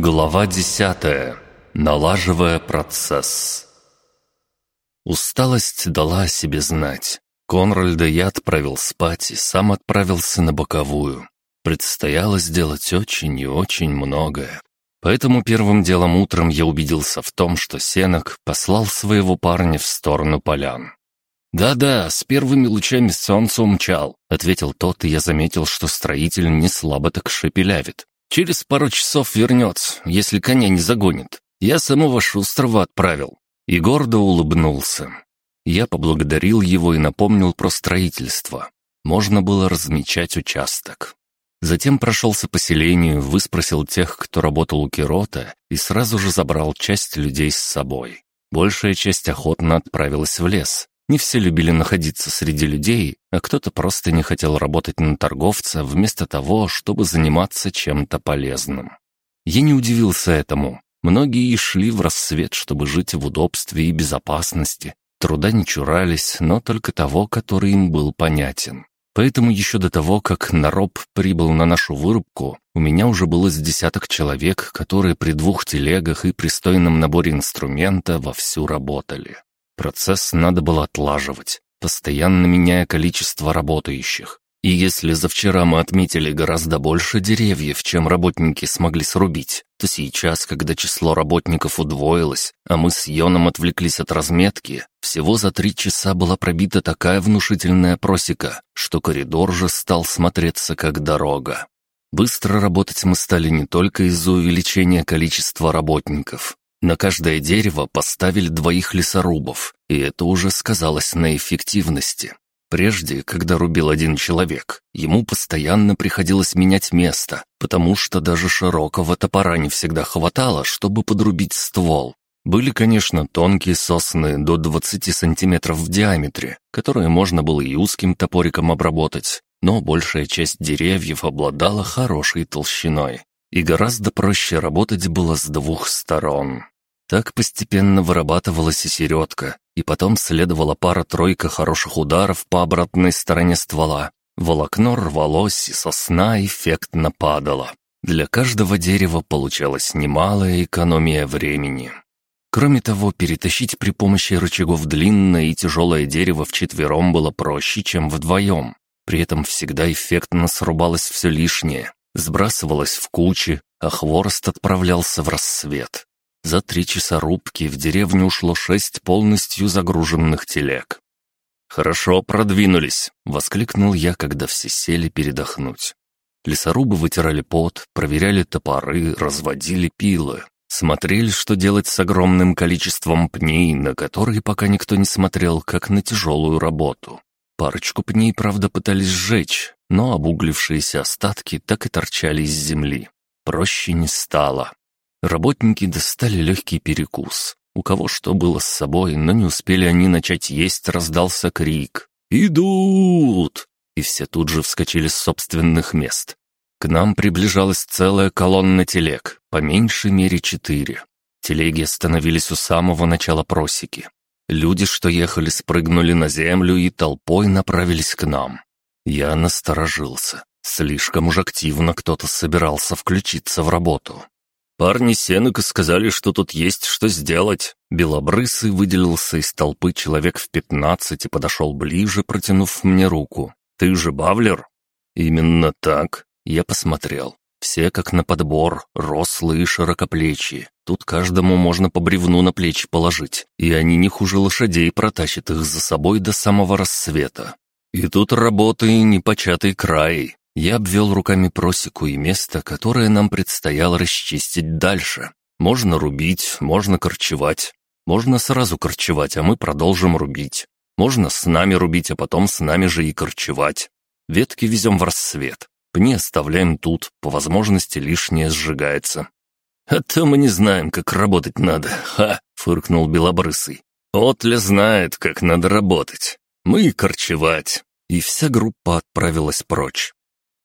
Глава десятая. Налаживая процесс. Усталость дала о себе знать. Конральда я отправил спать и сам отправился на боковую. Предстояло сделать очень и очень многое. Поэтому первым делом утром я убедился в том, что Сенок послал своего парня в сторону полян. «Да-да, с первыми лучами солнца умчал», — ответил тот, и я заметил, что строитель не слабо так шепелявит. «Через пару часов вернется, если коня не загонит. Я самого Шустрого отправил». И гордо улыбнулся. Я поблагодарил его и напомнил про строительство. Можно было размечать участок. Затем прошелся по селению, выспросил тех, кто работал у Кирота, и сразу же забрал часть людей с собой. Большая часть охотно отправилась в лес. Не все любили находиться среди людей, а кто-то просто не хотел работать на торговца вместо того, чтобы заниматься чем-то полезным. Я не удивился этому. Многие и шли в рассвет, чтобы жить в удобстве и безопасности. Труда не чурались, но только того, который им был понятен. Поэтому еще до того, как Нароб прибыл на нашу вырубку, у меня уже было с десяток человек, которые при двух телегах и пристойном наборе инструмента вовсю работали. Процесс надо было отлаживать, постоянно меняя количество работающих. И если за вчера мы отметили гораздо больше деревьев, чем работники смогли срубить, то сейчас, когда число работников удвоилось, а мы с Йоном отвлеклись от разметки, всего за три часа была пробита такая внушительная просека, что коридор же стал смотреться как дорога. Быстро работать мы стали не только из-за увеличения количества работников. На каждое дерево поставили двоих лесорубов, и это уже сказалось на эффективности. Прежде, когда рубил один человек, ему постоянно приходилось менять место, потому что даже широкого топора не всегда хватало, чтобы подрубить ствол. Были, конечно, тонкие сосны до 20 сантиметров в диаметре, которые можно было и узким топориком обработать, но большая часть деревьев обладала хорошей толщиной, и гораздо проще работать было с двух сторон. Так постепенно вырабатывалась и середка, и потом следовала пара-тройка хороших ударов по обратной стороне ствола. Волокно рвалось, и сосна эффектно падала. Для каждого дерева получалась немалая экономия времени. Кроме того, перетащить при помощи рычагов длинное и тяжелое дерево вчетвером было проще, чем вдвоем. При этом всегда эффектно срубалось все лишнее, сбрасывалось в кучи, а хворост отправлялся в рассвет. За три часа рубки в деревню ушло шесть полностью загруженных телег. «Хорошо продвинулись», — воскликнул я, когда все сели передохнуть. Лесорубы вытирали пот, проверяли топоры, разводили пилы, смотрели, что делать с огромным количеством пней, на которые пока никто не смотрел, как на тяжелую работу. Парочку пней, правда, пытались сжечь, но обуглившиеся остатки так и торчали из земли. Проще не стало. Работники достали легкий перекус. У кого что было с собой, но не успели они начать есть, раздался крик. «Идут!» И все тут же вскочили с собственных мест. К нам приближалась целая колонна телег, по меньшей мере четыре. Телеги остановились у самого начала просеки. Люди, что ехали, спрыгнули на землю и толпой направились к нам. Я насторожился. Слишком уж активно кто-то собирался включиться в работу. Парни Сенека сказали, что тут есть что сделать. Белобрысый выделился из толпы человек в пятнадцать и подошел ближе, протянув мне руку. «Ты же Бавлер?» «Именно так». Я посмотрел. Все как на подбор, рослые и широкоплечие. Тут каждому можно по бревну на плечи положить, и они не хуже лошадей протащат их за собой до самого рассвета. И тут работы непочатый край. Я обвел руками просеку и место, которое нам предстояло расчистить дальше. Можно рубить, можно корчевать. Можно сразу корчевать, а мы продолжим рубить. Можно с нами рубить, а потом с нами же и корчевать. Ветки везем в рассвет. Пни оставляем тут, по возможности лишнее сжигается. «А то мы не знаем, как работать надо, ха!» — фыркнул Белобрысый. «Отля знает, как надо работать. Мы и корчевать». И вся группа отправилась прочь.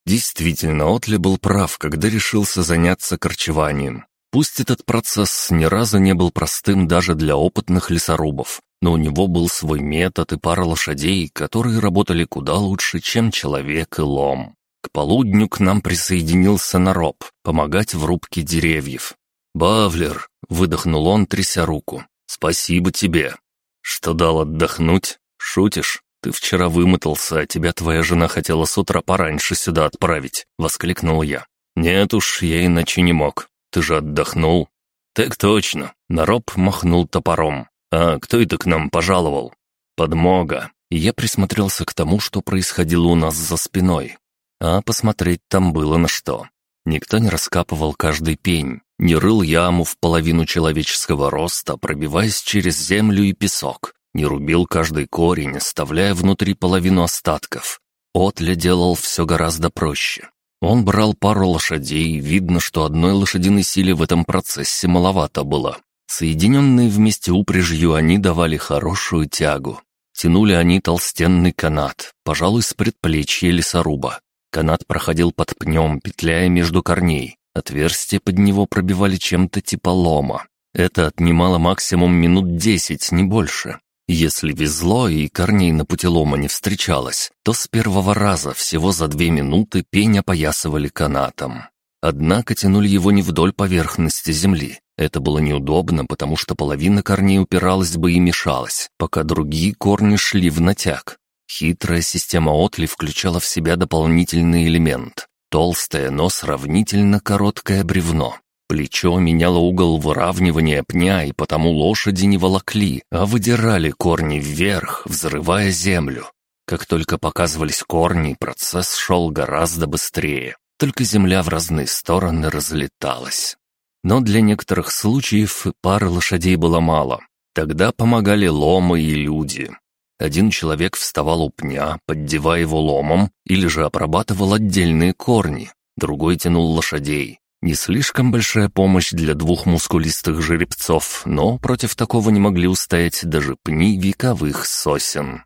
Действительно, Отли был прав, когда решился заняться корчеванием. Пусть этот процесс ни разу не был простым даже для опытных лесорубов, но у него был свой метод и пара лошадей, которые работали куда лучше, чем человек и лом. К полудню к нам присоединился Нароб, помогать в рубке деревьев. «Бавлер», — выдохнул он, тряся руку, — «спасибо тебе». «Что дал отдохнуть? Шутишь? Ты вчера вымотался, а тебя твоя жена хотела с утра пораньше сюда отправить», — воскликнул я. «Нет уж, я иначе не мог. Ты же отдохнул». «Так точно», — Нароб махнул топором. «А кто это к нам пожаловал?» «Подмога». И я присмотрелся к тому, что происходило у нас за спиной. А посмотреть там было на что. Никто не раскапывал каждый пень, не рыл яму в половину человеческого роста, пробиваясь через землю и песок, не рубил каждый корень, оставляя внутри половину остатков. Отля делал все гораздо проще. Он брал пару лошадей, видно, что одной лошадиной силе в этом процессе маловато было. Соединенные вместе упряжью они давали хорошую тягу. Тянули они толстенный канат, пожалуй, с предплечья лесоруба. Канат проходил под пнем, петляя между корней. Отверстия под него пробивали чем-то типа лома. Это отнимало максимум минут десять, не больше. Если везло и корней на пути лома не встречалось, то с первого раза всего за две минуты пень опоясывали канатом. Однако тянули его не вдоль поверхности земли. Это было неудобно, потому что половина корней упиралась бы и мешалась, пока другие корни шли в натяг. Хитрая система Отли включала в себя дополнительный элемент. Толстое, но сравнительно короткое бревно. Плечо меняло угол выравнивания пня, и потому лошади не волокли, а выдирали корни вверх, взрывая землю. Как только показывались корни, процесс шел гораздо быстрее. Только земля в разные стороны разлеталась. Но для некоторых случаев пары лошадей было мало. Тогда помогали ломы и люди. Один человек вставал у пня, поддевая его ломом, или же обрабатывал отдельные корни, другой тянул лошадей. Не слишком большая помощь для двух мускулистых жеребцов, но против такого не могли устоять даже пни вековых сосен.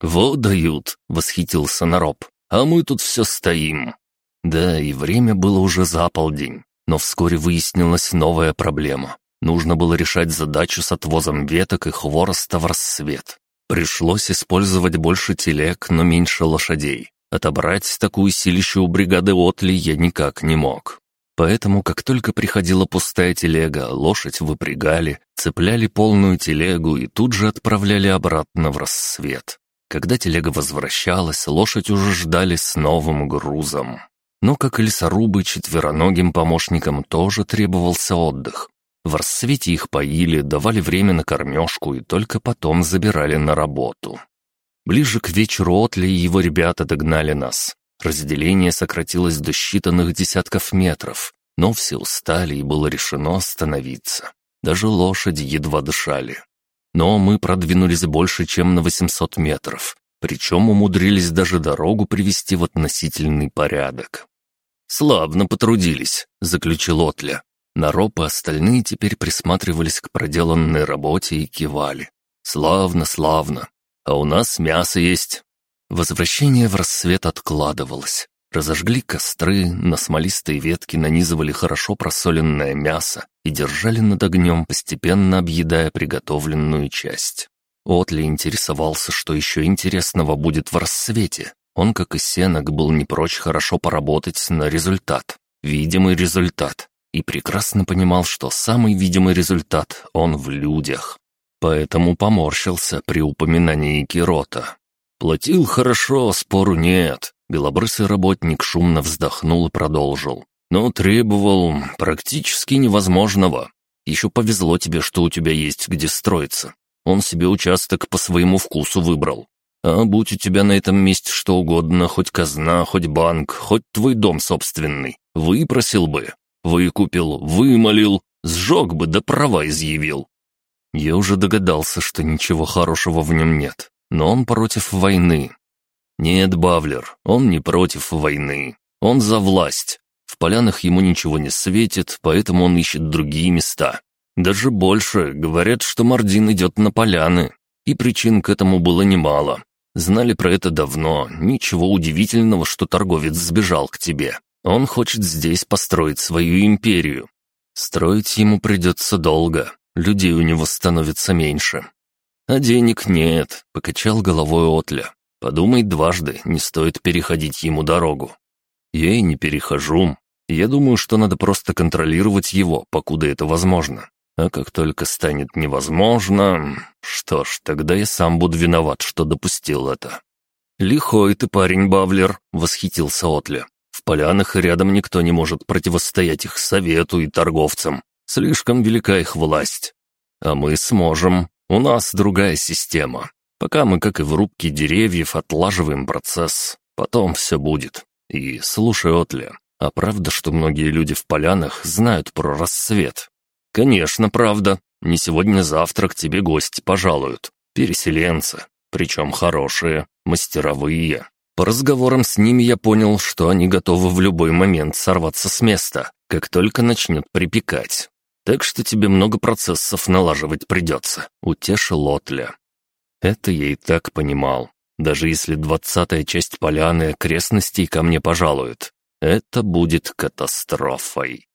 «Вот дают!» — восхитился Нароб. «А мы тут все стоим!» Да, и время было уже за полдень, но вскоре выяснилась новая проблема. Нужно было решать задачу с отвозом веток и хвороста в рассвет. Пришлось использовать больше телег, но меньше лошадей. Отобрать такую силищу у бригады Отли я никак не мог. Поэтому, как только приходила пустая телега, лошадь выпрягали, цепляли полную телегу и тут же отправляли обратно в рассвет. Когда телега возвращалась, лошадь уже ждали с новым грузом. Но, как и лесорубы, четвероногим помощникам тоже требовался отдых. В рассвете их поили, давали время на кормежку и только потом забирали на работу. Ближе к вечеру Отли и его ребята догнали нас. Разделение сократилось до считанных десятков метров, но все устали и было решено остановиться. Даже лошади едва дышали. Но мы продвинулись больше, чем на 800 метров, причем умудрились даже дорогу привести в относительный порядок. «Славно потрудились», — заключил Отля. Нароб и остальные теперь присматривались к проделанной работе и кивали. «Славно, славно. А у нас мясо есть». Возвращение в рассвет откладывалось. Разожгли костры, на смолистые ветки нанизывали хорошо просоленное мясо и держали над огнем, постепенно объедая приготовленную часть. Отли интересовался, что еще интересного будет в рассвете. Он, как и Сенок, был не прочь хорошо поработать на результат. Видимый результат и прекрасно понимал, что самый видимый результат он в людях. Поэтому поморщился при упоминании Кирота. Платил хорошо, спору нет. Белобрысый работник шумно вздохнул и продолжил. Но требовал практически невозможного. Еще повезло тебе, что у тебя есть где строиться. Он себе участок по своему вкусу выбрал. А будь у тебя на этом месте что угодно, хоть казна, хоть банк, хоть твой дом собственный, выпросил бы. Выкупил, вымолил, сжег бы да права изъявил. Я уже догадался, что ничего хорошего в нем нет, но он против войны. Нет, Бавлер, он не против войны. Он за власть. В полянах ему ничего не светит, поэтому он ищет другие места. Даже больше, говорят, что Мардин идет на поляны. И причин к этому было немало. Знали про это давно, ничего удивительного, что торговец сбежал к тебе. Он хочет здесь построить свою империю. Строить ему придется долго, людей у него становится меньше. А денег нет, покачал головой Отля. Подумай дважды, не стоит переходить ему дорогу. Я и не перехожу. Я думаю, что надо просто контролировать его, покуда это возможно. А как только станет невозможно... Что ж, тогда я сам буду виноват, что допустил это». «Лихой ты парень, Бавлер», — восхитился Отли. «В полянах рядом никто не может противостоять их совету и торговцам. Слишком велика их власть. А мы сможем. У нас другая система. Пока мы, как и в рубке деревьев, отлаживаем процесс. Потом все будет. И слушай, Отли, а правда, что многие люди в полянах знают про рассвет? Конечно, правда. Не сегодня-завтра к тебе гости пожалуют. Переселенцы. Причем хорошие, мастеровые. По разговорам с ними я понял, что они готовы в любой момент сорваться с места, как только начнет припекать. Так что тебе много процессов налаживать придется», — утешил Отля. Это я и так понимал. Даже если двадцатая часть поляны окрестностей ко мне пожалует, это будет катастрофой.